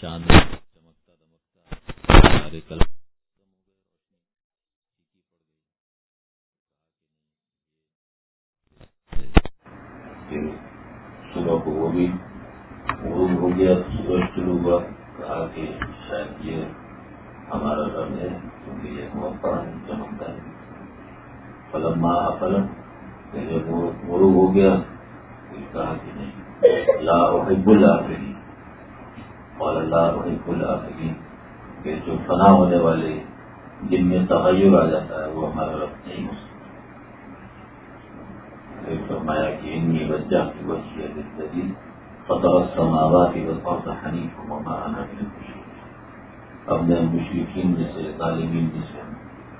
چاند چمکتا دمکتا، سارے کل صبح کو وہ بھی غروب ہو گیا سورج شروع ہوا۔ کہا کہ شاید یہ ہمارا رب ہے، کیونکہ یہ موقع چمکتا۔ ہے فلم ماں فلم جب غروب ہو گیا کہا کہ نہیں۔ لا احب الآخرین اور اللہ احب الآخرین کہ جو فنا ہونے والے جن میں تغیر آ جاتا ہے، وہ ہمارا رب نہیں ہو سکتا۔ فرمایا کہ انی وجہ کی وجہ زندگی فتح سماوا کی وفا حنیف ہوں ہمارا اب میں مشرقین میں سے طالبین میں سے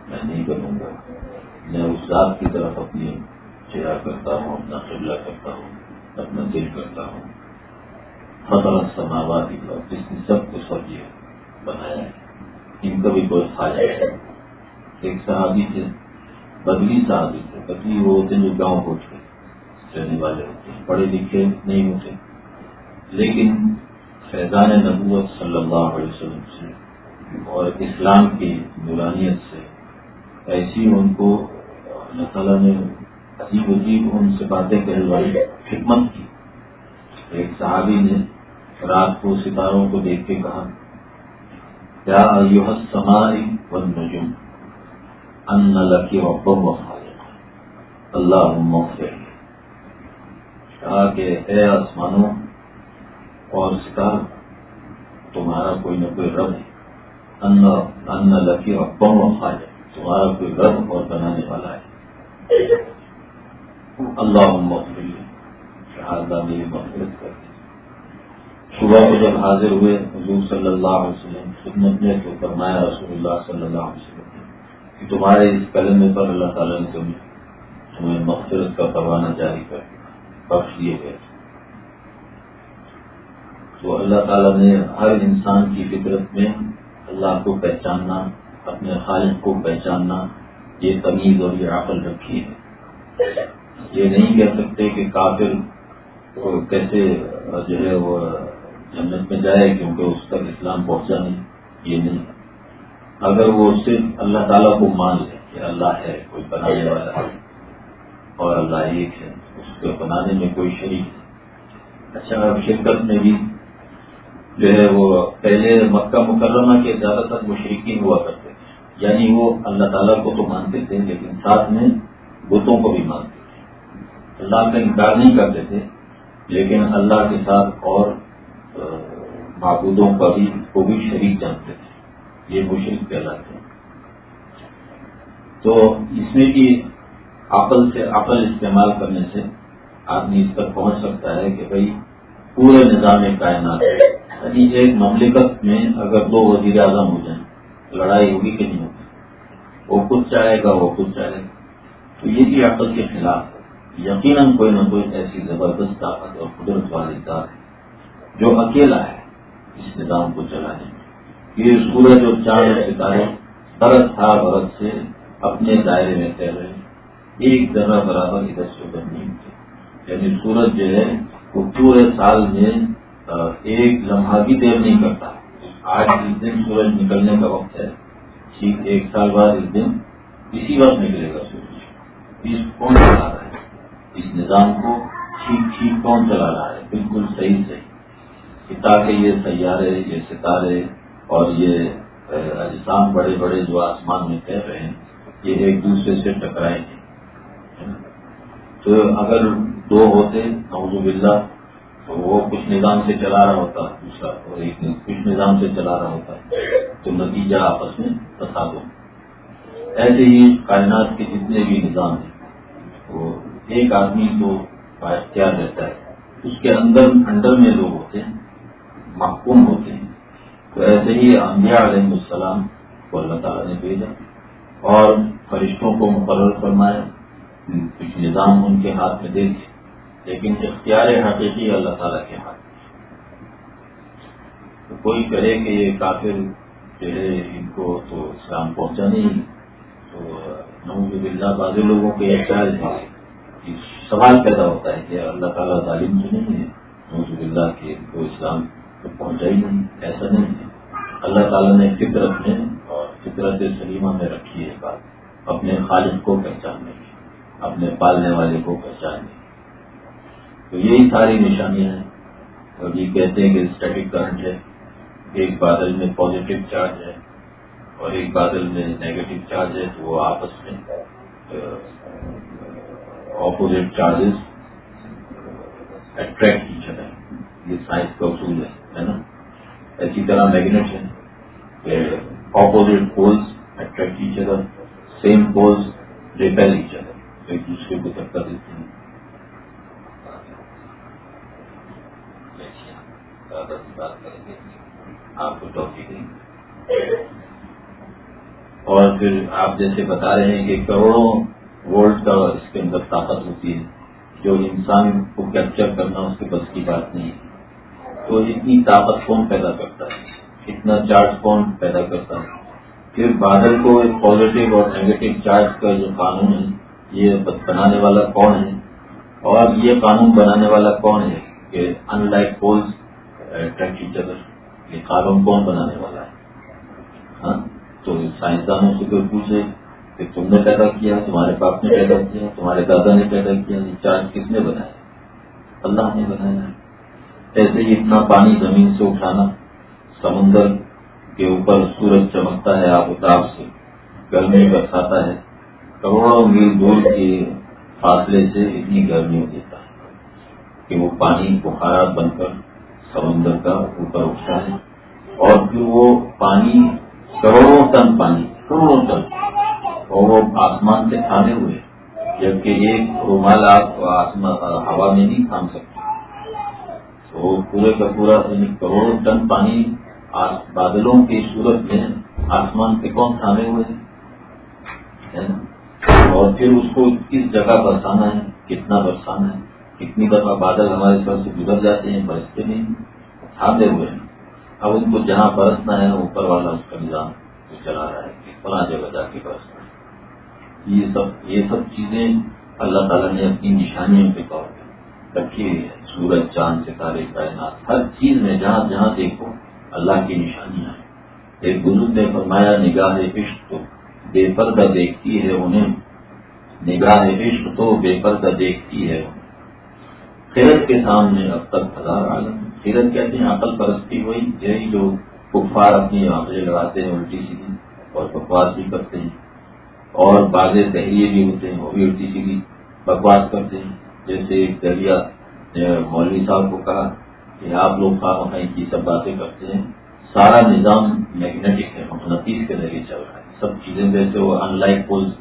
میں نہیں بنوں گا۔ میں اس ذات کی طرف اپنی چہرہ کرتا ہوں، اپنا قبلہ کرتا ہوں، اپنا دل کرتا ہوں۔ فتح سماوا کی جس نے سب کو سب یہ بنایا ہے۔ ان کا بھی کوئی خاص ہے۔ ایک صحابی سے بدلی صحابی تھے۔ بدلی وہ ہوتے ہیں جو گاؤں پہنچ گئے رہنے والے ہوتے ہیں۔ پڑھے لکھے نہیں ہوتے۔ لیکن فیضان نبوت صلی اللہ علیہ وسلم سے اور اسلام کی نورانیت سے ایسی ان کو اللہ تعالیٰ نے عجیب عجیب ان سے باتیں کہنے والی حکمت کی۔ ایک صحابی نے رات کو ستاروں کو دیکھ کے کہا کیا ایوہ سماری و نجم ان لکی ربم و خالق. اللہ مغفر. کہا کہ اے آسمانوں اور ستارہ تمہارا کوئی نہ کوئی رب ہے. ان لکی ربم و خالق، تمہارا کوئی رب اور بنانے والا ہے. اللہ مغفر. شہادہ میری مغفرت کر صبح کو جب حاضر ہوئے، حضور صلی اللہ علیہ وسلم خدمت میں تو فرمایا، رسول اللہ صلی اللہ علیہ وسلم نے کہ تمہارے اس کلمے پر اللہ تعالیٰ نے تمہیں تمہیں مغفرت کا پروانہ جاری کر بخش دیے گئے۔ تو اللہ تعالیٰ نے ہر انسان کی فطرت میں اللہ کو پہچاننا، اپنے خالق کو پہچاننا، یہ تمیز اور یہ عقل رکھی ہے۔ یہ نہیں کہہ سکتے کہ کافر کیسے جو ہے وہ جنت میں جائے کیونکہ اس تک اسلام پہنچا نہیں، یہ نہیں۔ اگر وہ صرف اللہ تعالیٰ کو مان لے کہ اللہ ہے، کوئی بنانے والا ہے، اور اللہ ایک ہے، اس کو بنانے میں کوئی شریک ہے اچھا اب شرکت میں بھی جو ہے وہ پہلے مکہ مکرمہ کے زیادہ تر مشرقین ہوا کرتے تھے۔ یعنی وہ اللہ تعالیٰ کو تو مانتے تھے، لیکن ساتھ میں بتوں کو بھی مانتے تھے۔ اللہ کا انکار نہیں کرتے تھے، لیکن اللہ کے ساتھ اور معبودوں کا بھی کو بھی شریک جانتے تھے یہ مشرق کہلاتے ہیں۔ تو اس میں بھی عقل سے عقل استعمال کرنے سے آدمی اس پر پہنچ سکتا ہے کہ بھائی، پورے نظام کائنات یعنی ایک مملکت میں اگر دو وزیر اعظم ہو جائیں، لڑائی ہوگی کہ نہیں ہوگی؟ وہ خود چاہے گا، وہ خود چاہے گا۔ تو یہ بھی عقل کے خلاف ہے۔ یقیناً کوئی نہ کوئی ایسی زبردست طاقت اور قدرت والی ذات ہے۔ جو اکیلا ہے، اس نظام کو چلانے میں یہ سورج اور چاند ستارے برس تھا برس سے اپنے دائرے میں تیر رہے ایک ذرا برابر ادھر سے ادھر نہیں ہوتے یعنی سورج جو ہے، وہ پورے سال میں ایک لمحہ بھی دیر نہیں کرتا۔ آج جس دن سورج نکلنے کا وقت ہے۔ ٹھیک ایک سال بعد اس دن اسی وقت نکلے گا سورج۔ اس کون چلا رہا ہے؟ اس نظام کو ٹھیک ٹھیک کون چلا رہا ہے؟ بالکل صحیح صحیح۔ تاکہ یہ سیارے، یہ ستارے اور یہ اجسام بڑے بڑے جو آسمان میں کہہ رہے ہیں، یہ ایک دوسرے سے ٹکرائیں گے تو اگر دو ہوتے نوزو باللہ، تو وہ کچھ نظام سے چلا رہا ہوتا، دوسرا، اور ایک کچھ نظام سے چلا رہا ہوتا، تو نتیجہ آپس میں بتا ایسے ہی کائنات کے جتنے بھی نظام ہیں، وہ ایک آدمی کو اختیار رہتا ہے۔ اس کے اندر، انڈر میں لوگ ہوتے ہیں محکوم ہوتے ہیں۔ تو ایسے ہی انبیاء علیہ السلام کو اللہ تعالیٰ نے بھیجا اور فرشتوں کو مقرر فرمایا۔ کچھ نظام ان کے ہاتھ میں دے دیے لیکن اختیار حقیقی اللہ تعالیٰ کے ہاتھ تو کوئی کرے کہ یہ کافر جو ہے ان کو تو اسلام پہنچا نہیں۔ تو نوز بلّہ بازی لوگوں کے اختیار سوال پیدا ہوتا ہے کہ اللہ تعالیٰ تعلیم تو نہیں ہے۔ نوز بلّہ کے ان کو اسلام تو پہنچا ہی نہیں، ایسا نہیں ہے۔ اللہ تعالیٰ نے فطرت میں اور فطرت سلیمہ میں رکھی ہے بات۔ اپنے خالد کو پہچاننے کی، اپنے پالنے والے کو پہچاننے کی۔ تو یہی ساری نشانیاں ہیں۔ اور یہ کہتے ہیں کہ اسٹیٹک کرنٹ ہے، ایک بادل میں پازیٹو چارج ہے اور ایک بادل میں نیگیٹو چارج ہے تو وہ آپس میں اپوزٹ چارجز اٹریکٹ کی چلے یہ سائنس کا اصول ہے۔ نا؟ اسی طرح میگنیٹ ہے کہ opposite poles attract each other same poles repel each other ایک دوسرے کو دھکا دیتے ہیں۔ آپ کو ٹاپک دیں اور پھر آپ جیسے بتا رہے ہیں کہ کروڑوں وولٹ کا اس کے اندر طاقت ہوتی ہے، جو انسان کو کیپچر کرنا اس کے بس کی بات نہیں ہے۔ تو اتنی طاقت کون پیدا کرتا ہے؟ اتنا چارج کون پیدا کرتا ہے؟ پھر بادل کو ایک پازیٹو اور نیگیٹو چارج کا جو قانون ہے، یہ بنانے والا کون ہے؟ اور یہ قانون بنانے والا کون ہے کہ ان لائک پولس ٹیچر یہ قانون کون بنانے والا ہے؟ ہاں؟ تو سائنسدانوں سے کوئی پوچھے کہ تم نے پیدا کیا، تمہارے باپ نے پیدا کیا، تمہارے دادا نے پیدا کیا، یہ چارج کس نے بنایا؟ اللہ نے بنایا۔ ایسے ہی اتنا پانی زمین سے اٹھانا، سمندر کے اوپر سورج چمکتا ہے آپ اتاب سے، گرمی برساتا ہے۔ کروڑوں میل دور کے فاصلے سے اتنی گرمی دیتا ہے کہ وہ پانی بخارات بن کر سمندر کا اوپر اٹھتا ہے۔ اور پھر وہ پانی کروڑوں ٹن پانی، کروڑوں ٹن۔ اور وہ آسمان سے تھامے ہوئے، جبکہ ایک رومال آپ آسمان ہوا میں نہیں تھام سکتے۔ پورے کا پورا یعنی کروڑوں ٹن پانی بادلوں کی صورت میں آسمان پہ کون تھامے ہوئے ہیں؟ اور پھر اس کو کس جگہ برسانا ہے؟ کتنا برسانا ہے؟ کتنی دفعہ بادل ہمارے سر سے گزر جاتے ہیں، برستے نہیں تھامے ہوئے ہیں۔ اب ان کو جہاں برسنا ہے، اوپر والا اس کا نظام چلا رہا ہے فلاں جگہ جا کے برسنا ہے۔ یہ سب یہ سب چیزیں اللہ تعالیٰ نے اپنی نشانیوں کے طور پہ رکھی ہوئی ہے سورج، چاند، ستارے، کائنات، ہر چیز میں جہاں جہاں دیکھو، اللہ کی نشانیاں ہیں ایک بزرگ نے فرمایا، نگاہ عشق تو بے پردہ دیکھتی ہے انہیں۔ نگاہ عشق تو بے پردہ دیکھتی ہے خیرت کے سامنے اب تک ہزار عالم خیرت کہتے ہیں، عقل پرستی ہوئی، یہی جو کفار اپنی آنکھیں لگاتے ہیں، الٹی سیدھی اور بکواس بھی کرتے ہیں۔ اور بازے دہلیے بھی ہوتے ہیں، وہ بھی الٹی سیدھی بکواس کرتے ہیں۔ جیسے ایک دہیا مولوی صاحب کو کہا کہ آپ لوگ خواہ مخائی کی سب باتیں کرتے ہیں۔ سارا نظام میگنیٹک ہے مقناطیس کے ذریعے چل رہا ہے۔ سب چیزیں جیسے وہ ان لائک پولس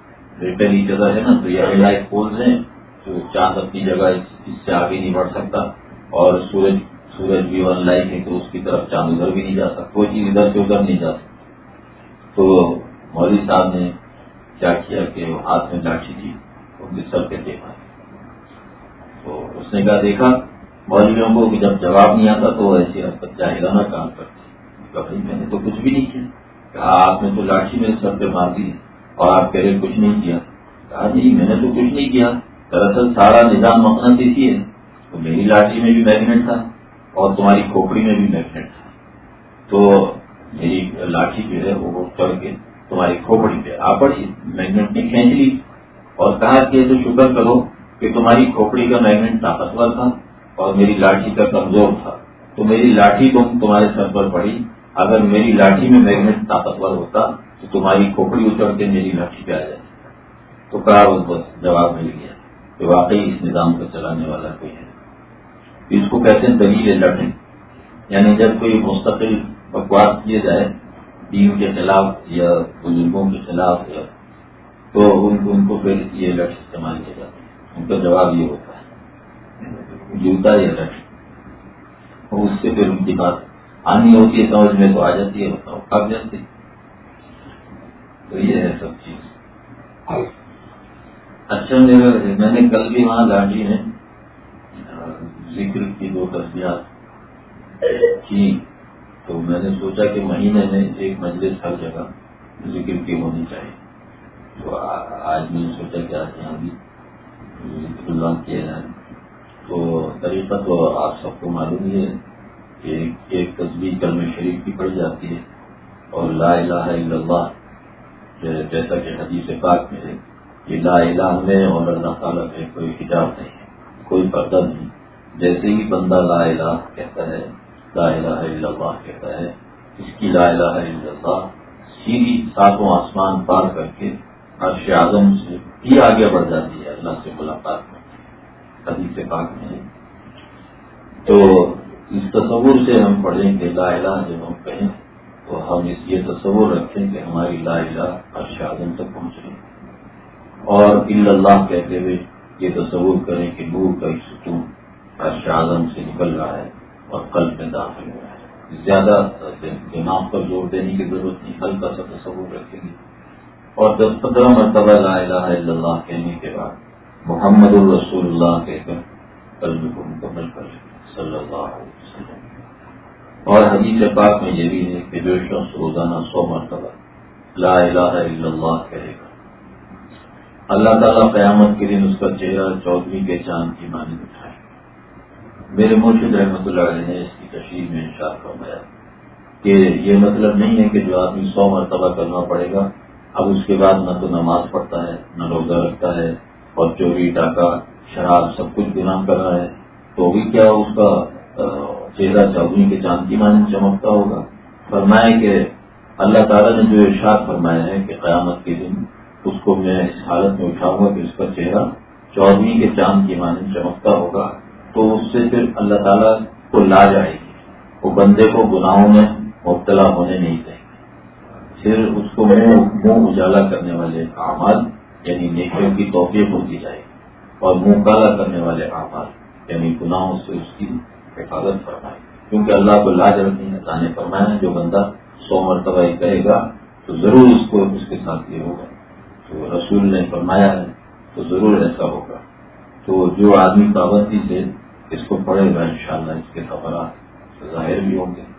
ریٹرلی جگہ ہے نا، تو یہ ان لائک پولس ہیں۔ جو چاند اپنی جگہ اس سے آگے نہیں بڑھ سکتا۔ اور سورج سورج بھی ون لائک ہے، تو اس کی طرف چاند ادھر بھی نہیں جا سکتا۔ کوئی چیز ادھر سے ادھر نہیں جا سکتی تو مولوی صاحب نے کیا کیا کہ وہ ہاتھ میں لاٹھی تھی، ان کے سر پہ دیکھا تو اس نے کہا، دیکھا، مولویوں کو کہ جب جواب نہیں آتا تو ایسے حرکت جاہرانہ کام کرتے بھائی، میں نے تو کچھ بھی نہیں کیا۔ کہا، آپ نے تو لاٹھی میرے سر پہ مار دی اور آپ کہہ رہے کچھ نہیں کیا۔ کہا، نہیں، میں نے تو کچھ نہیں کیا۔ دراصل سارا نظام مقصد دیتی ہے۔ تو میری لاٹھی میں بھی میگنیٹ تھا اور تمہاری کھوپڑی میں بھی میگنیٹ تھا۔ تو میری لاٹھی جو ہے، وہ چڑھ کے تمہاری کھوپڑی پہ آ پڑی میگنیٹ نے کھینچ لی اور کہا کہ تو شکر کرو کہ تمہاری کھوپڑی کا میگنیٹ طاقتور تھا اور میری لاٹھی کا کمزور تھا۔ تو میری لاٹھی تم تمہارے سر پر پڑی۔ اگر میری لاٹھی میں میگنیٹ طاقتور ہوتا تو تمہاری کھوپڑی اچڑ کے میری لاٹھی پہ آ جاتی۔ تو کہا اس بس جواب مل گیا کہ واقعی اس نظام کو چلانے والا کوئی ہے۔ اس کو کہتے ہیں دلیل لڑنے یعنی جب کوئی مستقل بکواس کیے جائے دین کے خلاف یا بزرگوں کے خلاف یا تو ان کو پھر یہ لٹ استعمال کیا جاتا ہے ان کا جواب یہ ہوتا ہے۔ جوتا یا لٹ اور اس سے پھر ان کی بات آنی ہوتی ہے، سمجھ میں تو آ جاتی ہے بتاؤ کب جاتی تو یہ ہے سب چیز۔ اچھا میں نے کل بھی وہاں لاٹھی میں ذکر کی دو تصویرات کی۔ تو میں نے سوچا کہ مہینے میں ایک مجلس ہر جگہ ذکر کی ہونی چاہیے۔ تو آج میں نے سوچا کہ آج یہاں بھی اللہ کیا جائے تو طریقہ تو آپ سب کو معلوم ہی ہے کہ ایک تصویر کلم شریف کی پڑھی جاتی ہے اور لا الہ الا اللہ جیسا کہ حدیث پاک میں ہے کہ لا الہ میں اور اللہ تعالیٰ میں کوئی حجاب نہیں ہے، کوئی پردہ نہیں۔ جیسے ہی بندہ لا الہ کہتا ہے، لا الہ الا اللہ کہتا ہے، اس کی لا الہ الا اللہ سیدھی ساتوں آسمان پار کر کے عرش اعظم سے بھی آگے بڑھ جاتی ہے، اللہ سے ملاقات میں، حدیث پاک میں۔ تو اس تصور سے ہم پڑھیں گے لا الہ جب ہم کہیں تو ہم اس یہ تصور رکھیں کہ ہماری لا الہ عرش اعظم تک پہنچ رہی اور الا اللہ کہتے ہوئے یہ تصور کریں کہ نور کا ایک ستون عرش اعظم سے نکل رہا ہے اور قلب میں داخل ہوا ہے۔ زیادہ دماغ پر زور دینے کی ضرورت نہیں، ہلکا سا تصور رکھیں گے۔ اور دس پندرہ مرتبہ لا الہ الا اللہ کہنے کے بعد محمد الرسول اللہ کہہ کر قلب کو مکمل کر لیں صلی اللہ علیہ وسلم۔ اور حدیث پاک میں یہ بھی ہے کہ جو شخص روزانہ سو مرتبہ لا الہ الا اللہ کہے گا، اللہ تعالیٰ قیامت کے دن اس کا چہرہ چودھری کے چاند کی مانی اٹھائے۔ میرے مرشد رحمۃ اللہ علیہ نے اس کی تشریح میں انشاء فرمایا کہ یہ مطلب نہیں ہے کہ جو آدمی سو مرتبہ کرنا پڑے گا اب اس کے بعد نہ تو نماز پڑھتا ہے، نہ روزہ رکھتا ہے اور چوری ڈاکہ، شراب سب کچھ گناہ کر رہا ہے، تو بھی کیا اس کا چہرہ چودھری کے چاند کی مانی چمکتا ہوگا؟ فرمایا کہ اللہ تعالیٰ نے جو ارشاد فرمایا ہے کہ قیامت کے دن اس کو میں اس حالت میں اٹھاؤں گا کہ اس کا چہرہ چودھری کے چاند کی مانی چمکتا ہوگا، تو اس سے پھر اللہ تعالیٰ کو لا جائے گی۔ وہ بندے کو گناہوں میں مبتلا ہونے نہیں دیں گے۔ پھر اس کو منہ منہ اجالا کرنے والے اعمال یعنی نیکیوں کی توفیق ہوتی جائے گی اور منہ کالا کرنے والے اعمال یعنی گناہوں سے اس کی حفاظت فرمائے۔ کیونکہ اللہ کو لاج رکھنے نتانے فرمایا جو بندہ سو مرتبہ ہی کہے گا، تو ضرور اس کو اس کے ساتھ یہ ہوگا۔ تو رسول نے فرمایا ہے، تو ضرور ایسا ہوگا۔ تو جو آدمی پابندی سے اس کو پڑھے گا، انشاءاللہ اس کے خبرات ظاہر بھی ہوں گے۔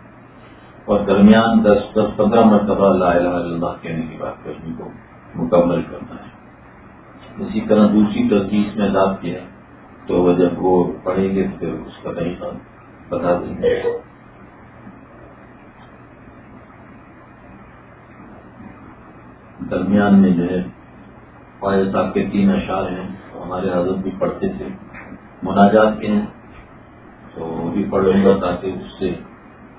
اور درمیان دس دس پندرہ مرتبہ الہ الا اللہ کہنے کی بات کرنے کو مکمل کرنا ہے۔ اسی طرح دوسری ترجیح میں لاپ کیا تو وہ جب وہ پڑھیں گے تو پھر اس کا طریقہ بتا دیں گے۔ درمیان میں جو ہے فائد صاحب کے تین اشعار ہیں ہمارے حضرت بھی پڑھتے تھے مناجات کے ہیں تو وہ بھی پڑھ لوں گا تاکہ اس سے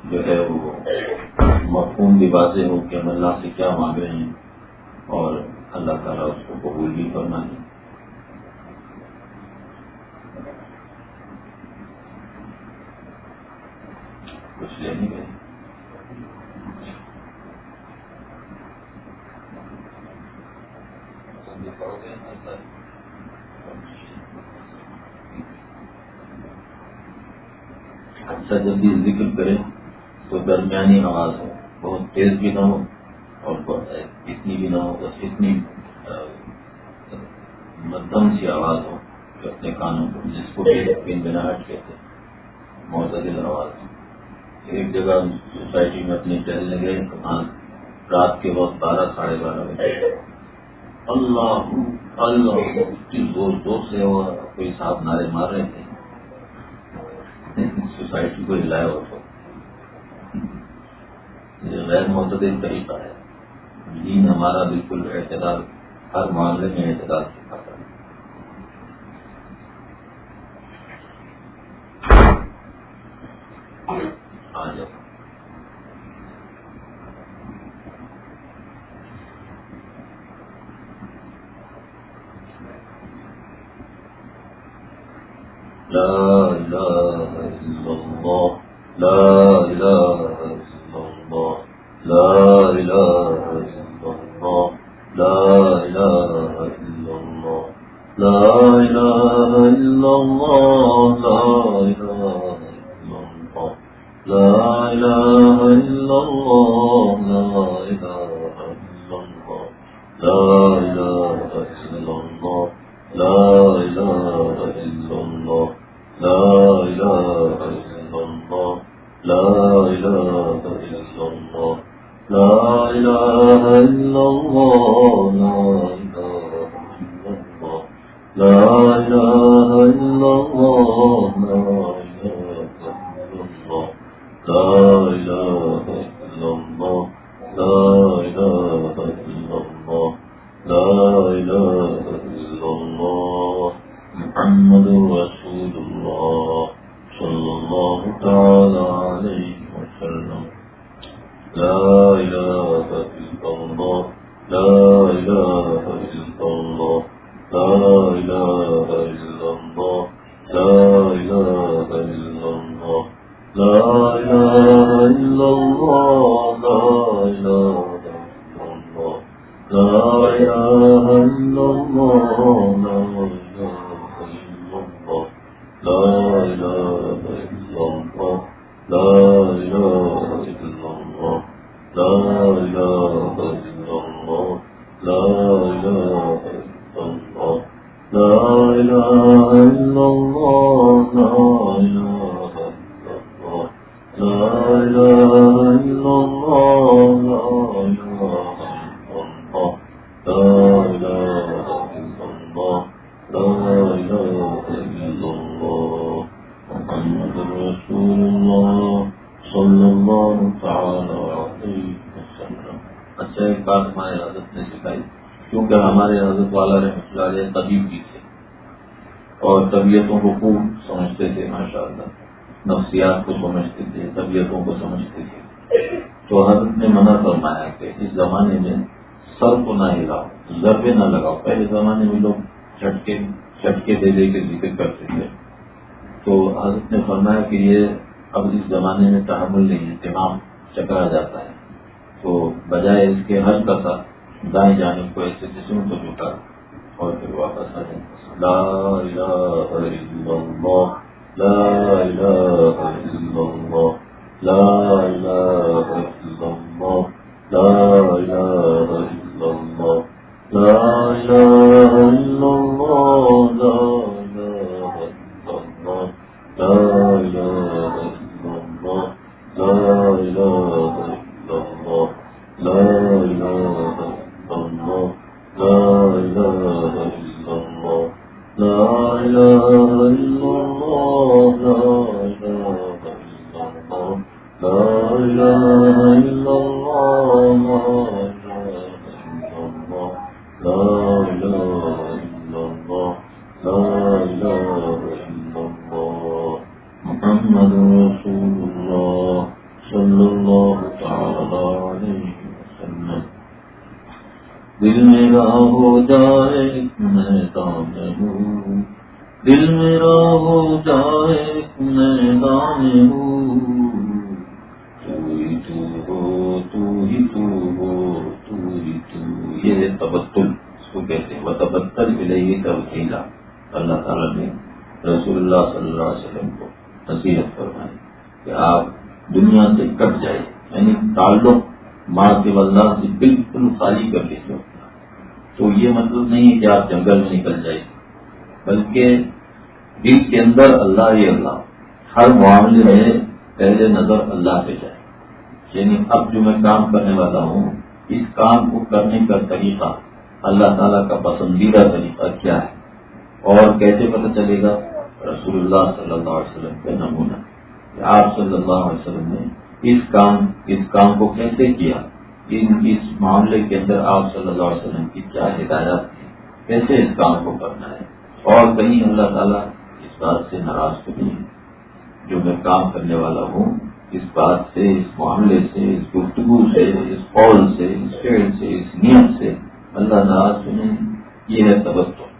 جو ہے وہ مفہوم بھی واضح ہو کہ ہم اللہ سے کیا مانگ رہے ہیں اور اللہ تعالیٰ اس کو قبول بھی کرنا ہے کچھ لے نہیں گئے۔ اچھا جلدی ذکر کریں۔ تو درمیانی آواز ہو بہت تیز بھی نہ ہو اور اتنی بھی نہ ہو، بس اتنی مدم سی آواز ہو جو اپنے کانوں کو، جس کو بنا ہٹ کہتے ہیں معتدل آواز۔ ایک جگہ سوسائٹی میں اپنی ٹہلنے گئے وہاں رات کے وقت بارہ، ساڑھے بارہ بجے۔ اللہ اللہ زور زور سے وہ کوئی صاحب نعرے مار رہے تھے۔ سوسائٹی کو ہلایا ہو یہ غیر معتدل طریقہ ہے۔ دین ہمارا بالکل اعتدال، ہر معاملے میں اعتدال۔ سکھاتا ہے بجائے اس کے ہر دفعہ دائیں جانب کو ایسے جسم کو جھٹا اور پھر واپس آ جائیں لا الہ الا اللہ، لا الہ الا اللہ، لا الہ الا اللہ، لا الہ الا اللہ، لا الہ الا اللہ نصیحت فرمائی کہ آپ دنیا سے کٹ جائے یعنی تعلق ماں کے اللہ سے بالکل خالی کر لیجیے تو یہ مطلب نہیں کہ آپ جنگل میں نکل جائیں، بلکہ دل کے اندر اللہ ہی اللہ، ہر معاملے میں پہلے نظر اللہ پہ جائے۔ یعنی اب جو میں کام کرنے والا ہوں، اس کام کو کرنے کا طریقہ اللہ تعالیٰ کا پسندیدہ طریقہ کیا ہے؟ اور کیسے پتہ چلے گا؟ رسول اللہ صلی اللہ علیہ وسلم کا نمونہ کہ آپ صلی اللہ علیہ وسلم نے اس کام اس کام کو کیسے کیا؟ اس معاملے کے اندر آپ صلی اللہ علیہ وسلم کی کیا ہدایات تھی کیسے اس کام کو کرنا ہے؟ اور کہیں اللہ تعالیٰ اس بات سے ناراض تو نہیں ہے۔ جو میں کام کرنے والا ہوں، اس بات سے، اس معاملے سے، اس گفتگو سے، اس قول سے، اس پیڑ سے، اس نیت سے اللہ ناراض تو نہیں یہ ہے تبتر۔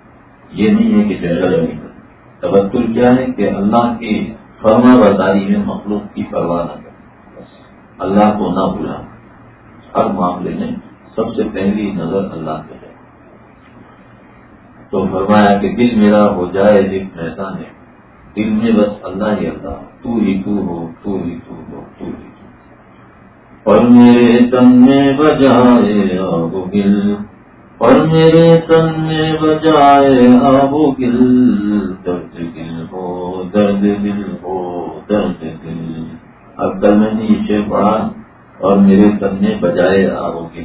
یہ نہیں ہے کہ جنگل نہیں تبتر کیا ہے کہ اللہ کی فرما برداری میں مخلوق کی پرواہ نہ کرے۔ اللہ کو نہ بھولا۔ ہر معاملے میں سب سے پہلی نظر اللہ پہ ہے۔ تو فرمایا کہ دل میرا ہو جائے دل میدان ہے۔ دل میں بس اللہ ہی اللہ۔ تو ہی تو ہو، تو ہی تو ہو، تو ہی تو اور میرے تن میں بجائے آب گل۔ اور میرے تن میں بجائے آب گل، درد دل ہو، درد دل ہو، درد دل۔ اب کل میں نے یہ پڑھا اور میرے کرنے بجائے آگے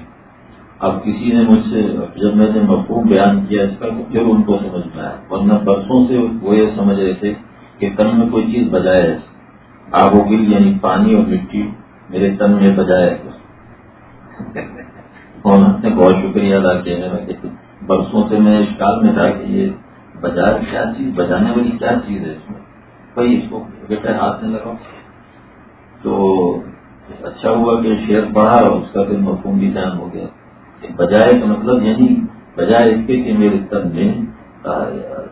اب کسی نے مجھ سے، جب میں نے مفہوم بیان کیا اس کا، پھر ان کو سمجھ میں آیا۔ ورنہ برسوں سے وہ یہ سمجھ رہے تھے کہ تن میں کوئی چیز بجائے آگو گل یعنی پانی اور مٹی، میرے تن میں بجائے۔ اور نے بہت شکریہ ادا کیا ہے۔ برسوں سے میں اس کال میں تھا کہ یہ بجائے کیا چیز، بجانے والی کیا چیز ہے اس میں؟ بھائی، اس کو بیٹا ہاتھ میں لگاؤ۔ تو اچھا ہوا کہ شیئر پڑھا اور اس کا پھر مفہوم بھی جان ہو گیا۔ بجائے کا مطلب یعنی بجائے اس کے کہ میرے تن میں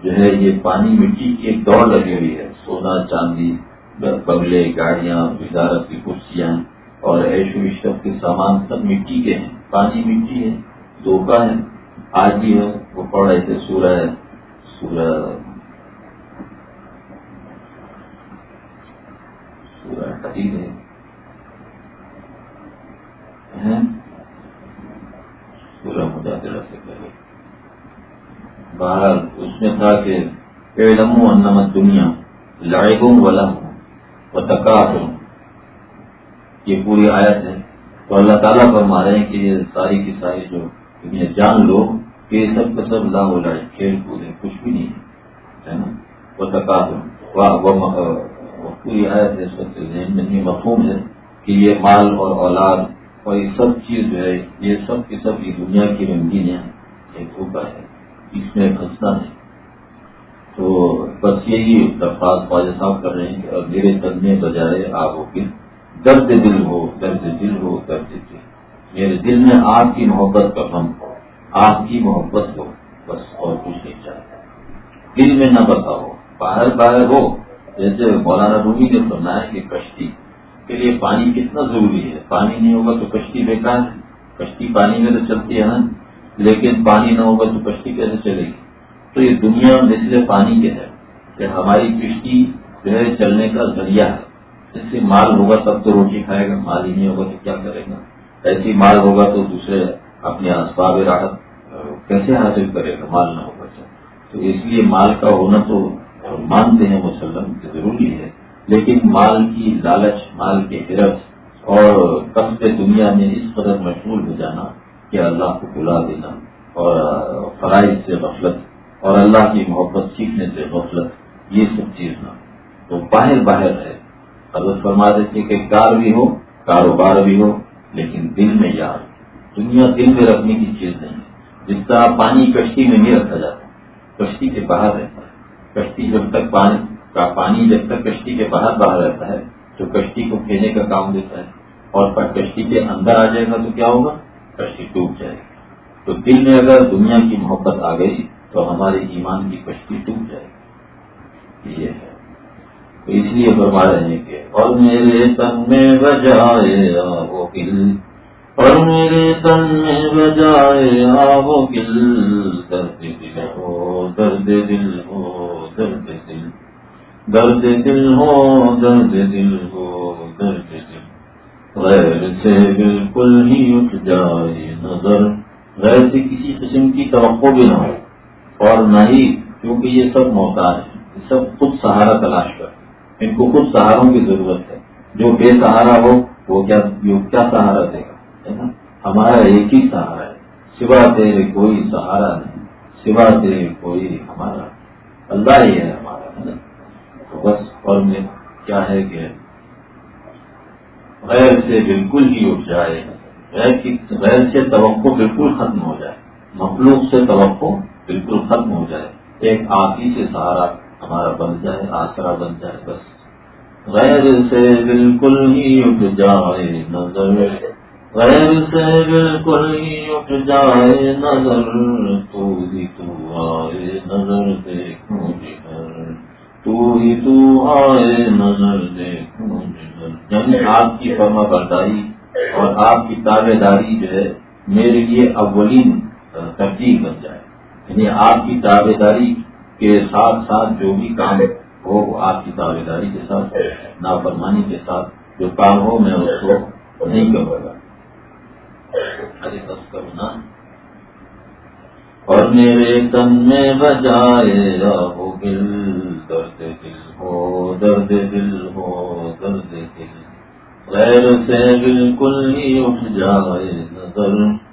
جو ہے یہ پانی، مٹی کی ایک دوڑ لگی ہوئی ہے۔ سونا، چاندی، بنگلے، گاڑیاں، وزارت کی کرسیاں اور ایش و اشرف کے سامان سب مٹی کے ہیں، پانی مٹی ہے دھوکا ہے۔ آج بھی ہے، وہ پڑھ رہے تھے سورہ سورہ سورہ حدید ہے۔ سورہ مجادرہ سے پہلے۔ باہر اس میں تھا کہ علم و نمت دنیا لڑے گوں ولم و تکاف یہ پوری آیت ہے۔ تو اللہ تعالیٰ فرما رہے ہیں کہ یہ ساری کی ساری جو جان لو کہ یہ سب کا سب لا ہو کھیل کود ہے کچھ بھی نہیں ہے۔ نا؟ وہ تکاف پوری آیت ہے، اس وقت میں نہیں مفہوم ہے کہ یہ مال اور اولاد اور یہ سب چیز جو ہے، یہ سب کی سب یہ دنیا کی رنگین ہے ایک دھوکا ہے، اس میں پھنسنا ہے تو بس یہی درخواست خواجہ صاحب کر رہے ہیں کہ میرے تن میں بجائے آپ ہو کے درد دل ہو، درد دل ہو، درد دل۔ میرے دل میں آپ کی محبت کا غم ہو، آپ کی محبت ہو، بس اور کچھ نہیں چاہتا۔ دل میں نہ بتاؤ، باہر باہر ہو۔ جیسے مولانا رومی نے سنا ہے کہ کشتی کے لیے پانی کتنا ضروری ہے۔ پانی نہیں ہوگا تو کشتی بیکار ہے۔ کشتی پانی میں تو چلتی ہے نا۔ لیکن پانی نہ ہوگا تو کشتی کیسے چلے گی؟ تو یہ دنیا مثل پانی کے ہے کہ ہماری کشتی جو ہے چلنے کا ذریعہ ہے۔ اس سے مال ہوگا تب تو روٹی کھائے گا، مال ہی نہیں ہوگا تو کیا کرے گا؟ ایسی مال ہوگا تو دوسرے اپنے اسباب راحت کیسے حاصل کرے گا؟ مال نہ ہوگا اچھا۔ تو اس لیے مال کا ہونا تو مانتے ہیں مسلم ضروری ہے۔ لیکن مال کی لالچ، مال کے حرف اور قصب دنیا میں اس قدر مشغول ہو جانا کہ اللہ کو بلا دینا اور فرائض سے غفلت اور اللہ کی محبت، سیکھنے سے غفلت، یہ سب چیز نہ تو باہر باہر ہے۔ حضرت فرما دیتے کہ کار بھی ہو، کاروبار بھی ہو، لیکن دل میں یاد، دنیا دل میں رکھنے کی چیز نہیں ہے۔ جس طرح پانی کشتی میں نہیں رکھا جاتا، کشتی کے باہر رہتا ہے۔ کشتی جب تک پانی، کا پانی جب تک کشتی کے باہر باہر رہتا ہے، تو کشتی کو پھینے کا کام دیتا ہے۔ اور کشتی کے اندر آ جائے گا تو کیا ہوگا؟ کشتی ٹوٹ جائے گی۔ تو دل میں اگر دنیا کی محبت آ گئی، تو ہمارے ایمان کی کشتی ٹوٹ جائے گی۔ یہ ہے۔ اس لیے فرما رہے ہیں کہ اور میرے تن میں بجائے وہ گل اور میرے تن میں بجائے آو گل درد دل ہو، درد دل ہو، درد دل درد دل ہو، درد دل ہو، درد دل۔ غیر سے بالکل ہی اٹھ جائے نظر، غیر سے کسی قسم کی توقع بھی نہ ہو۔ اور نہ ہی، کیونکہ یہ سب محتاج ہے یہ سب خود سہارا تلاش کر ان کو خود سہاروں کی ضرورت ہے۔ جو بے سہارا ہو، وہ کیا کیا سہارا دے گا؟ ہمارا ایک ہی سہارا ہے۔ سوا تیرے کوئی سہارا نہیں۔ سوا تیرے کوئی ہمارا اللہ ہی ہے ہمارا، ہے نا؟ تو بس اور میں کیا ہے کہ غیر سے بالکل ہی اٹھ جائے۔ غیر کی غیر سے توقع بالکل ختم ہو جائے۔ مخلوق سے توقع بالکل ختم ہو جائے۔ ایک آپ ہی سے سہارا ہمارا بن جائے آسرا بن جائے، بس۔ غیر سے بالکل ہی اٹھ جائے نظر۔ غیر سے بالکل ہی اٹھ جائے نظر۔ تو ہی تو آئے نظر دیکھوں جگر تو ہی تو آئے نظر دیکھوں جگر یعنی آپ کی فرما برداری اور آپ کی تابے داری جو ہے، میرے لیے اولین ترجیح بن جائے۔ یعنی آپ کی تابے داری کے ساتھ ساتھ جو بھی کام ہو آپ کی تابے داری کے ساتھ، نافرمانی کے ساتھ، جو کام ہو، میں اس کو نہیں کروں گا۔ ارے بس اور میرے تن میں بجائے ہو گل درد دل ہو، درد دل ہو، درد دل۔ غیر سے بالکل ہی اٹھ جائے نظر۔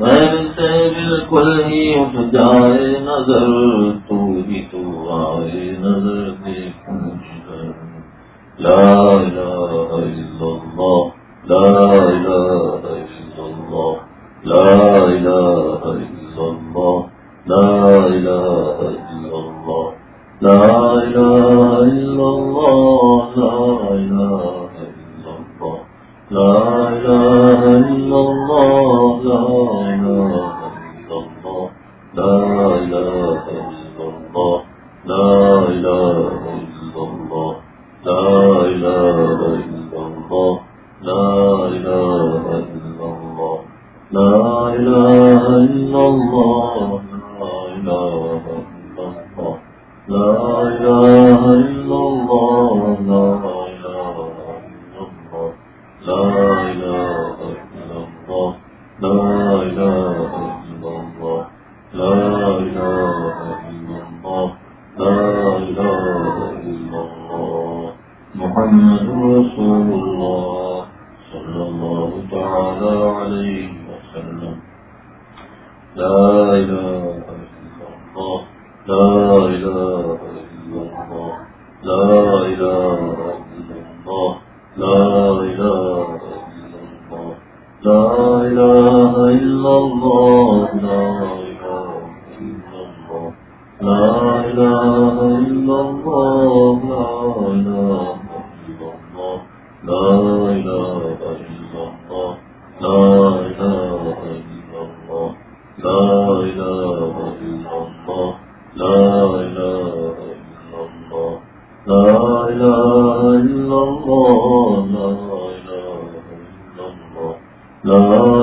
سے بالکل ہی اٹھ جائے نظر، تو ہی تو آئے نظر دیکھوں جگر لا الہ الا اللہ، لا الہ الا اللہ، لا الہ الا اللہ، لا الہ الا اللہ، لا الہ الا اللہ، لا الہ لا إله إلا الله لا إله إلا الله لا إله إلا إله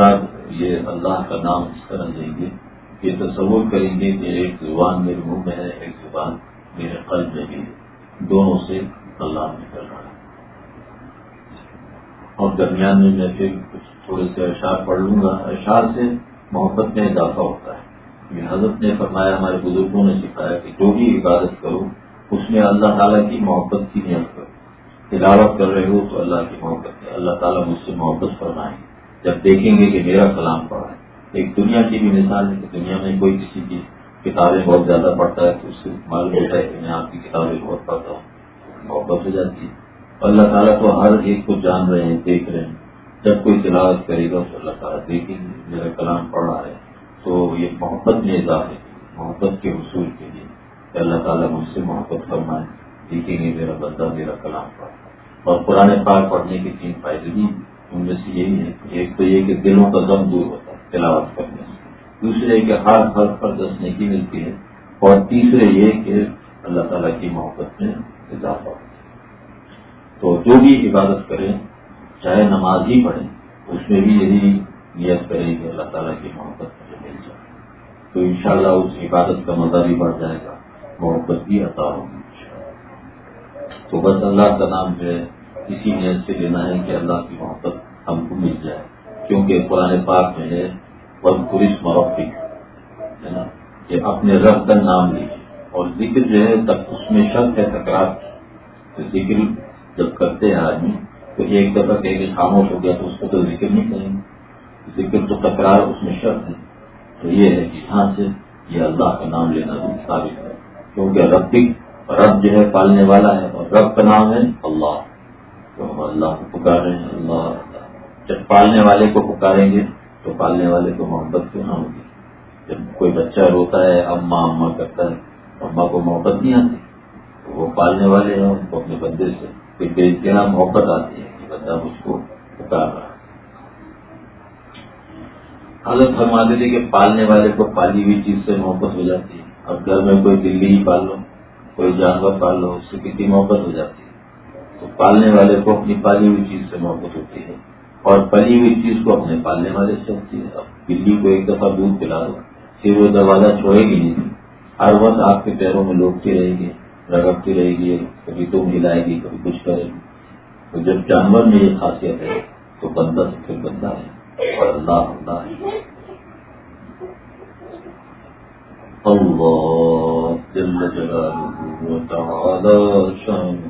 بعد یہ اللہ کا نام اس طرح دیں گے یہ تصور کریں گے کہ ایک زبان میرے منہ میں ہے، ایک زبان میرے قلب میں بھی ہے۔ دونوں سے اللہ نکل رہا ہے۔ اور درمیان میں میں پھر کچھ تھوڑے سے اشعار پڑھ لوں گا۔ اشعار سے محبت میں اضافہ ہوتا ہے۔ یہ حضرت نے فرمایا، ہمارے بزرگوں نے سکھایا کہ جو بھی عبادت کرو، اس میں اللہ تعالیٰ کی محبت کی نیت کرو۔ تلاوت کر رہے ہو تو اللہ کی محبت ہے۔ اللہ تعالیٰ مجھ سے محبت فرمائیں۔ گے جب دیکھیں گے کہ میرا کلام پڑھا ہے۔ ایک دنیا کی بھی مثال ہے کہ دنیا میں کوئی کسی کی کتابیں بہت زیادہ پڑھتا ہے تو اس سے معلوم ہوتا ہے کہ میں آپ کی کتابیں بہت پڑھتا ہوں۔ محبت ہو جاتی ہے۔ اللہ تعالیٰ تو ہر ایک کو جان رہے ہیں، دیکھ رہے ہیں۔ جب کوئی تلاوت کرے گا تو اللہ تعالیٰ دیکھیں گے میرا کلام پڑھ رہا ہے۔ تو یہ محبت میں اضافے محبت کے حصول کے لیے کہ اللہ تعالیٰ مجھ سے محبت فرمائے، دیکھیں گے میرا بندہ میرا کلام پڑھ اور پرانے پاک پڑھنے کے تین فائدے بھی ان میں سے یہی ہے ایک تو یہ کہ دلوں کا دم دور ہوتا ہے تلاوت کرنے سے۔ دوسرے کہ ہر ہر پر دسنے کی ملتی ہے۔ اور تیسرے یہ کہ اللہ تعالیٰ کی محبت میں اضافہ ہوتا ہے۔ تو جو بھی عبادت کریں، چاہے نماز ہی پڑھیں، اس میں بھی یہی نیت کریں کہ اللہ تعالیٰ کی محبت مجھے مل جائے۔ تو انشاءاللہ اس عبادت کا مزہ بھی بڑھ جائے گا، محبت بھی عطا ہوگی تو بس اللہ کا نام جو ہے اسی نیت سے لینا ہے کہ اللہ کی محبت ہم کو مل جائے، کیونکہ قرآن پاک میں ہے بہت پولیس مرفی ہے نا؟ کہ اپنے رب کا نام لیجیے اور ذکر جو ہے، تب اس میں شک ہے تکرار۔ تو ذکر جب کرتے ہیں آدمی، تو ایک دفعہ کہ خاموش ہو گیا تو اس کو تو ذکر نہیں کریں گے۔ ذکر تو تکرار اس میں شرط ہے۔ تو یہ ہے کہ یہاں سے یہ اللہ کا نام لینا بھی ثابت ہے۔ کیونکہ رب رب جو ہے، پالنے والا ہے اور رب کا نام ہے اللہ۔ تو ہم اللہ کو پکار رہے ہیں اللہ جب پالنے والے کو پکاریں گے، تو پالنے والے کو محبت کیوں نہ ہوگی؟ جب کوئی بچہ روتا ہے اما اما کرتا ہے اما کو محبت نہیں آتی، تو وہ پالنے والے ہیں، ان کو اپنے بندے سے کوئی بے اتنا محبت آتی ہے کہ بندہ مجھ کو پکار رہا حالت فرما دیتے کہ پالنے والے کو پالی ہوئی چیز سے محبت ہو جاتی ہے۔ اب گھر میں کوئی بلی ہی پال لو، کوئی جانور پال لو، اس سے کتنی محبت ہو جاتی ہے؟ تو پالنے والے کو اپنی پالی ہوئی چیز سے محبت ہوتی ہے اور پلی ہوئی چیز کو اپنے پالنے والے سے ہوتی ہے۔ اب بلی کو ایک دفعہ دودھ پلا دو پھر وہ دروازہ چھوڑے گی نہیں۔ ہر وقت آپ کے پیروں میں لوٹتی رہے گی، رگڑتی رہے گی، کبھی تو ہلائے گی، کبھی کچھ کرے گی۔ تو جب جانور میں یہ خاصیت ہے تو بندہ سے پھر بندہ ہے اور اللہ اللہ ہے۔ اللہ جل جلالہ وتعالی شان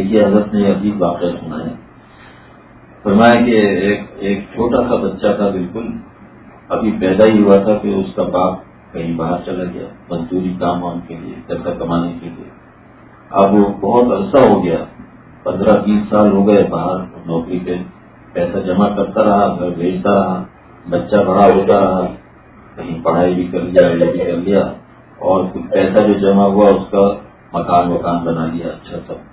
دیکھیے حضرت نے عجیب واقعہ سنا ہے فرمایا کہ ایک ایک چھوٹا سا بچہ تھا، بالکل ابھی پیدا ہی ہوا تھا کہ اس کا باپ کہیں باہر چلا گیا، مزدوری کام وام کے لیے، پیسہ کمانے کے لیے۔ اب وہ بہت عرصہ ہو گیا، پندرہ بیس سال ہو گئے باہر، نوکری پہ پیسہ جمع کرتا رہا، گھر بھیجتا رہا، بچہ بڑا ہوتا رہا، کہیں پڑھائی بھی کر لیا بھی کر لیا، اور پیسہ جو جمع ہوا، اس کا مکان وکان بنا لیا اچھا سب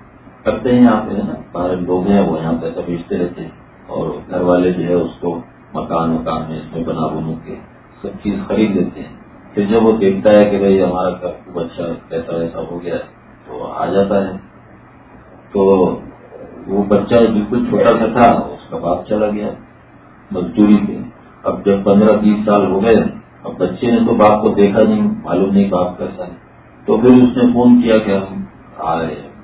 کرتے ہیں یہاں پہ نا باہر لوگ ہیں وہ یہاں پیسہ بیچتے رہتے ہیں۔ اور گھر والے جو ہے اس کو مکان وکان میں اس میں بنا بنو کے سب چیز خرید لیتے ہیں۔ پھر جب وہ دیکھتا ہے کہ بھائی ہمارا بچہ اچھا پیسہ ویسا ہو گیا تو آ جاتا ہے۔ تو وہ بچہ بالکل چھوٹا سا تھا، اس کا باپ چلا گیا مزدوری پہ۔ اب جب پندرہ بیس سال ہو گئے، اب بچے نے تو باپ کو دیکھا نہیں، معلوم نہیں باپ کیسا ہے۔ تو پھر اس نے فون کیا کہ ہم آ رہے ہیں۔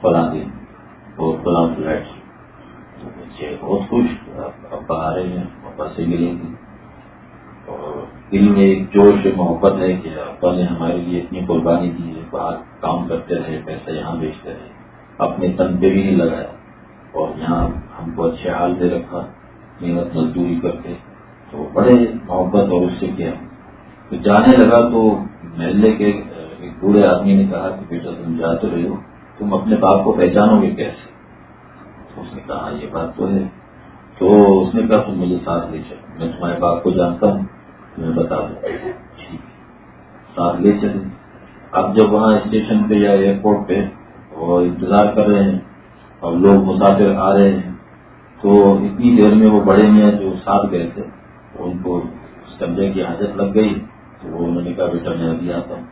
فلاں دن اور فلاں فلیٹ۔ بچے بہت خوش، اب آ رہے ہیں ابا سے ملیں گے۔ اور دل میں ایک جوش محبت ہے کہ ابا نے ہمارے لیے اتنی قربانی دی ہے، باہر کام کرتے رہے، پیسے یہاں بیچتے رہے، اپنے تن پہ بھی نہیں لگایا۔ اور یہاں ہم کو اچھے حال دے رکھا محنت مزدوری کرتے۔ تو بڑے محبت اور اس سے کیا۔ تو جانے لگا تو محلے کے ایک بوڑھے آدمی نے کہا کہ بیٹا تم جاتے رہے ہو۔ تم اپنے باپ کو پہچانو گے کیسے؟ تو اس نے کہا، یہ بات تو ہے۔ تو اس نے کہا، تم مجھے ساتھ لے چلو۔ میں تمہارے باپ کو جانتا ہوں، تمہیں بتا دوں۔ ٹھیک۔ ساتھ لے چلے۔ اب جب وہاں اسٹیشن پہ یا ایئرپورٹ پہ وہ انتظار کر رہے ہیں اور لوگ مسافر آ رہے ہیں، تو اتنی دیر میں وہ بڑے میاں جو ساتھ گئے تھے، ان کو سمجھے کی حاجت لگ گئی۔ تو وہ انہوں نے کہا، بیٹا، میں ابھی آتا ہوں۔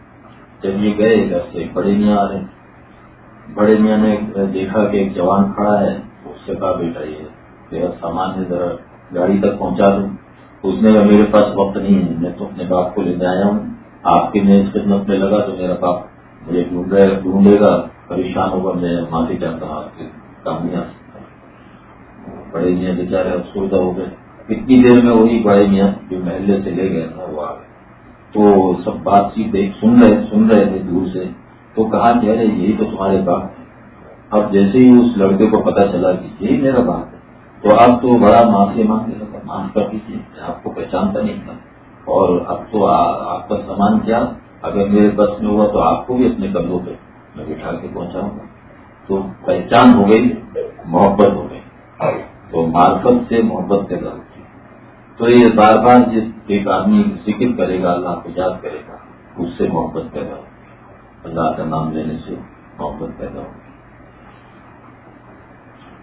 جب یہ گئے، گھر سے بڑے میاں آ رہے ہیں۔ بڑے میاں نے دیکھا کہ ایک جوان کھڑا ہے، اس سے کہا، بیٹا، یہ میرا سامان ہے، ذرا گاڑی تک پہنچا دوں اس نے کہا، میرے پاس وقت نہیں ہے، میں تو اپنے باپ کو لینے آیا ہوں۔ آپ کی میں خدمت میں لگا تو میرا باپ مجھے ڈھونڈ رہے، ڈھونڈے گا۔ پریشان ہوگا، میں معافی چاہتا ہوں، آپ کے کام نہیں آ سکتا۔ بڑے میاں بیچارے افسردہ ہو گئے۔ اتنی دیر میں وہی بڑے میاں جو محلے سے لے گئے تھا وہ آ گئے۔ تو سب بات چیت دیکھ سن رہے سن رہے تھے دور سے۔ تو کہا کہ ارے یہی تو تمہارے باپ ہے۔ اب جیسے ہی اس لڑکے کو پتا چلا کہ یہی میرا باپ ہے، تو اب تو بڑا معافی مانگنے لگا معاف کر دیجیے آپ کو پہچانتا نہیں تھا۔ اور اب تو آپ کا سامان کیا؟ اگر میرے بس میں ہوا تو آپ کو بھی اپنے کندھوں پہ میں بٹھا کے پہنچاؤں گا۔ تو پہچان ہو گئی، محبت ہو گئی۔ تو مارفت سے محبت پیدا ہوتی ہے تو یہ بار بار جس ایک آدمی ذکر کرے گا، اللہ کو یاد کرے گا، اس سے محبت پیدا ہوگی اللہ کا نام لینے سے محبت پیدا ہوگی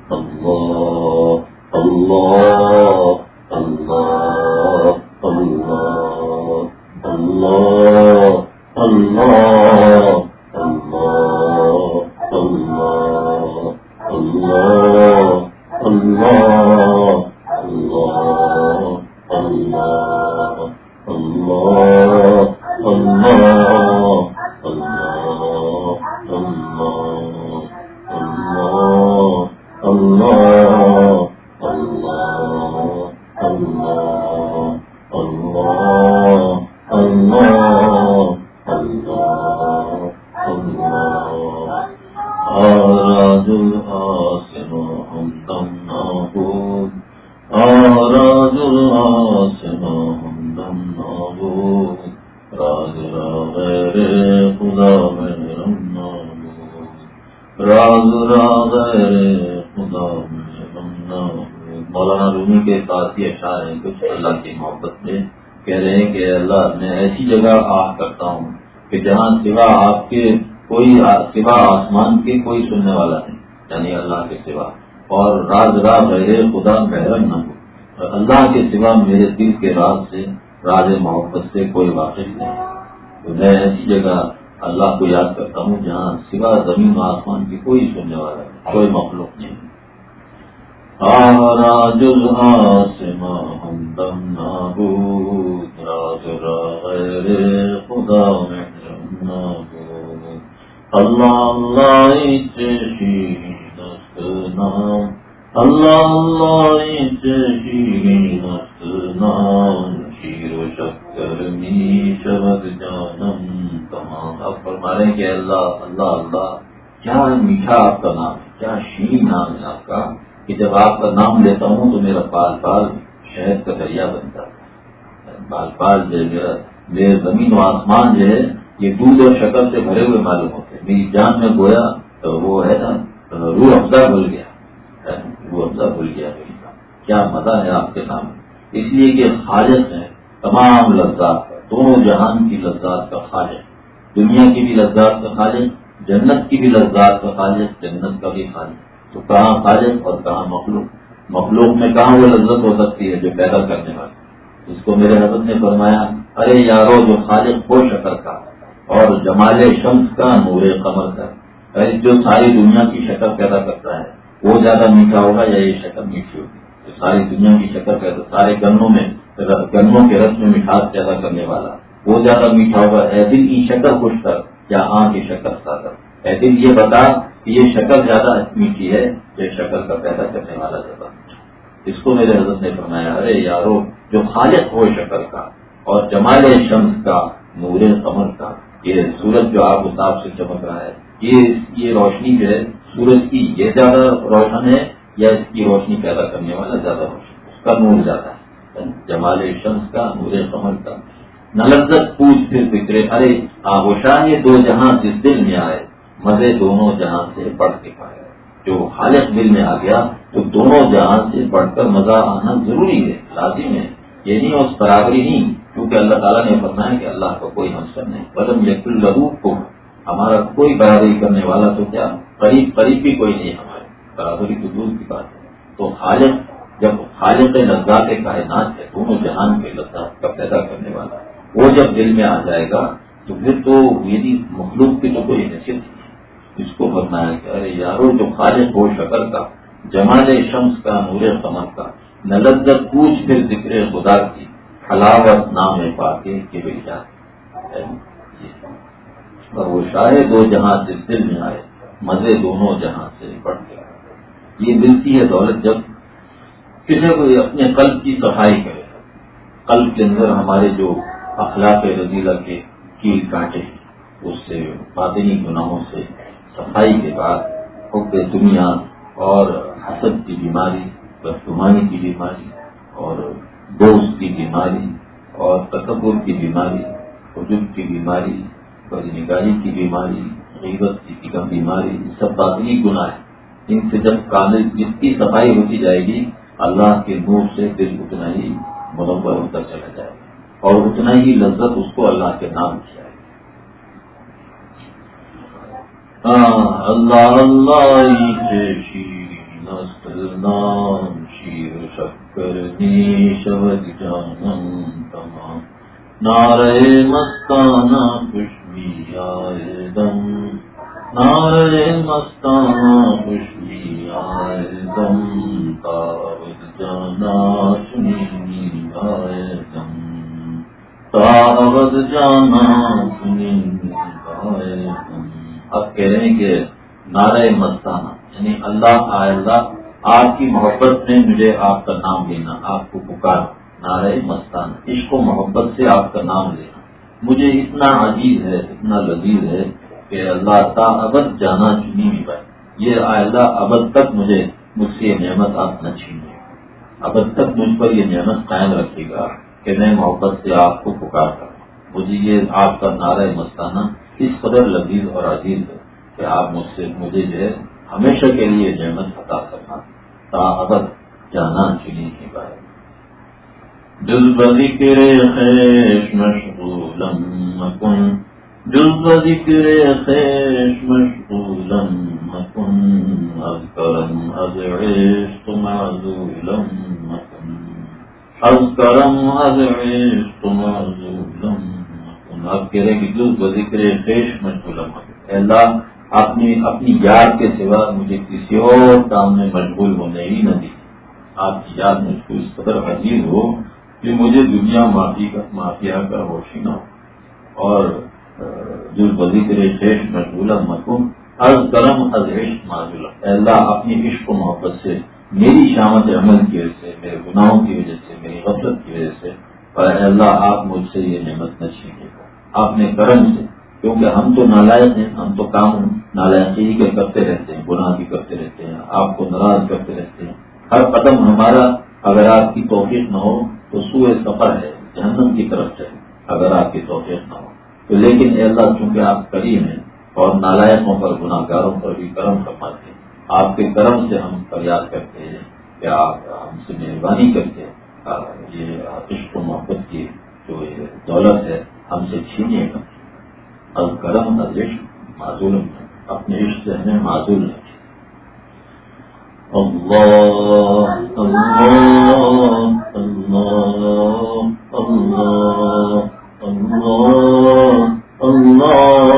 اللہ اللہ اللہ اللہ اللہ اللہ اللہ اللہ اللہ اللہ اللہ اللہ اللہ دم نہ راج را غیر خدا راج را غیر مولانا رومی کے ساتھ یہ اشعار ہیں، کچھ اللہ کی محبت میں کہہ رہے ہیں کہ اللہ، میں ایسی جگہ آ کرتا ہوں کہ جہاں سوا آپ کے کوئی سوا آسمان کے کوئی سننے والا نہیں یعنی اللہ کے سوا۔ اور راز راز رہے خدا محرم نہ ہو اللہ کے سوا میرے دل کے راز سے، راز محبت سے کوئی واقف نہیں۔ تو میں ایسی جگہ اللہ کو یاد کرتا ہوں جہاں سوا زمین و آسمان کی کوئی سننے والا نہیں کوئی مخلوق نہیں۔ راج ہمدم نابود راج غیر خدا میں اللہ اللہ نام. اللہ اللہ نام. شیر و شکر می شبد جانم. تمام اب فرما رہے ہیں کہ اللہ اللہ اللہ، کیا میٹھا آپ کا نام ہے کیا شیر نام ہے آپ کا؟ کہ جب آپ کا نام لیتا ہوں تو میرا پال پال شہد کا دریا بنتا ہے۔ پال پال جو ہے، میرا میرے زمین و آسمان جو ہے، یہ دودھ اور شکل سے بھرے ہوئے معلوم ہوتے ہیں۔ میری جان میں گویا تو وہ ہے نا، روح افزا بھول گیا۔ روح افزا بھول گیا میری کیا مزہ ہے آپ کے نام اس لیے کہ خالص ہے تمام لذات دونوں جہان کی لذات کا خالص دنیا کی بھی لذات کا خالص جنت کی بھی لذات کا خالص جنت کا بھی خالص تو کہاں خالق اور کہاں مخلوق؟ مخلوق میں کہاں وہ لذت ہو سکتی ہے جو پیدا کرنے والی؟ اس کو میرے حضرت نے فرمایا، ارے یارو، جو خالق ہو شکر کا اور جمال شمس کا نور قمر کا ارے، جو ساری دنیا کی شکل پیدا کرتا ہے، وہ زیادہ میٹھا ہوگا یا یہ شکل میٹھی ہوگی؟ جو ساری دنیا کی شکل پیدا، سارے گنوں میں، گنوں کے رس میں مٹھاس پیدا کرنے والا، وہ زیادہ میٹھا ہوگا۔ اے دل کی شکل خوش کر، یا آن کی شکل کر اے دل، یہ بتا یہ شکل زیادہ میٹھی ہے، یہ شکل کا پیدا کرنے والا زیادہ اس کو میرے حضرت نے فرمایا، ارے یارو، جو خالق ہو شکل کا اور جمال شمس کا، نور قمر کا، یہ سورج جو آپ حساب سے چمک رہا ہے، یہ یہ روشنی جو ہے، سورج کی یہ زیادہ روشن ہے یا اس کی روشنی پیدا کرنے والا زیادہ روشن اس کا نور زیادہ ہے۔ جمال شمس کا، نور قمر کا۔ نلزت پوچھ پھر فکرے، ارے آگوشان یہ دو جہاں جس دل میں آئے مزے دونوں جہاں سے بڑھ کے پائے جو خالق دل میں آ گیا، تو دونوں جہاں سے بڑھ کر مزہ آنا ضروری ہے، لازم ہے۔ یہ نہیں اس برابری نہیں کیونکہ اللہ تعالیٰ نے بتایا کہ اللہ کا کوئی حسن نہیں۔ بدم یق الرو کو ہمارا کوئی برابری کرنے والا تو کیا؟ قریب قریب بھی کوئی نہیں ہمارے۔ برابری تو دور کی بات ہے۔ تو خالق، جب خالق لذات کائنات ہے، دونوں جہان کے لذات کا پیدا کرنے والا، وہ جب دل میں آ جائے گا، تو پھر تو میری مخلوق کی تو کوئی حیثیت اس کو بتایا کہ ارے یارو، جو خالق ہو شکل کا، جمال شمس کا، نور قمر کا نلزت پوچھ پھر ذکر خدا کی، حلاوت نام پا کے بھیا اور وہ شاہ دو جہاں سے دل میں آئے، مزے دونوں جہاں سے بڑھ گیا یہ ملتی ہے دولت، جب کسی کو اپنے قلب کی صفائی کرے، قلب کے اندر ہمارے جو اخلاق رضیلہ کے کیل کاٹے، اس سے، باطنی گناہوں سے صفائی کے بعد حب دنیا اور حسد کی بیماری، بدگمانی کی بیماری اور دوست کی بیماری اور تصور کی بیماری حجب کی بیماری بدنگاہی کی بیماری، غیبت کی بیماری سب باطنی گناہ ہے ان سے جب کامل جس کی صفائی ہوتی جائے گی، اللہ کے نور سے دل اتنا ہی مربع ہوتا چلا جائے گا۔ اور اتنا ہی لذت اس کو اللہ کے نام کیا اللہ اللہ نام شیر شکر نی شبد جانم تمام نعرے مستانہ خوشبی آئے دم نعرے مستانہ خوشبی آئے دم تاوت جانا سنی آئے دم تاوت جانا سنی آئے دم اب کہہ رہے ہیں کہ نعرہ مستانہ یعنی اللہ اللہ، آپ کی محبت میں مجھے آپ کا نام لینا، آپ کو پکار نعرہ مستان عشق و محبت سے آپ کا نام لینا۔ مجھے اتنا عجیب ہے، اتنا لذیذ ہے کہ اللہ تا ابد جانا چنی بھی پائے یہ اللہ، ابد تک مجھے، مجھ سے یہ نعمت آپ نہ چھینیے ابد تک مجھ پر یہ نعمت قائم رکھے گا کہ میں محبت سے آپ کو پکار کر مجھے یہ آپ کا نعرہ مستانہ اس قدر لذیذ اور عزیز ہے کہ آپ مجھ سے مجھے جو ہے ہمیشہ کے لیے نعمت عطا کرنا تا ابد جانا چنی کی بات دل بذکر خیش مشغولم مکن دل بذکر خیش مشغولم مکن، از کرم، از عشق معزولم مکن۔ از کرم، از عشق معزولم مکن اب کہہ رہے ہیں کہ دل بذکر خیش مشغولم مکن اللہ، اپنی اپنی یاد کے سوا مجھے کسی اور کام میں مشغول ہونے ہی نہ دی آپ کی یاد مجھ کو اس قدر عجیب ہو کہ مجھے دنیا معافی کا مافیا کا ہوشی نہ ہو۔ اور جو بذکر شیش مشغولہ مکم از کرم، از عشق معذول اللہ، اپنی عشق و محبت سے، میری شامت عمل کی وجہ سے، میرے گناہوں کی وجہ سے، میری غفلت کی وجہ سے۔ اور اللہ، آپ مجھ سے یہ نعمت نہ چھینیے آپ نے کرم سے، کیونکہ ہم تو نالائق ہیں، ہم تو کام نالائقی کے کرتے رہتے ہیں، گناہ بھی کرتے رہتے ہیں، آپ کو ناراض کرتے رہتے ہیں۔ ہر قدم ہمارا، اگر آپ کی توفیق نہ ہو، تو سوئے سفر ہے، جہنم کی طرف سے اگر آپ کی توفیق نہ ہو۔ تو لیکن اللہ، چونکہ آپ کریم ہیں اور نالائقوں پر گناہ گاروں پر بھی کرم فرماتے ہیں، آپ کے کرم سے ہم فریاد کرتے ہیں کہ آپ ہم سے مہربانی کرتے یہ عشق و محبت کی جو دولت ہے ہم سے چھینیے گا اب کرم عشق معذول اپنے عشق سے ہمیں معذول رکھے اللہ اللہ اللہ اللہ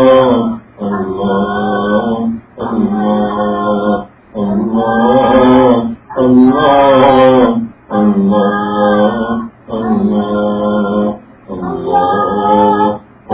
اللہ اللہ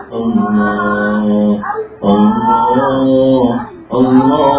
السلام علیکم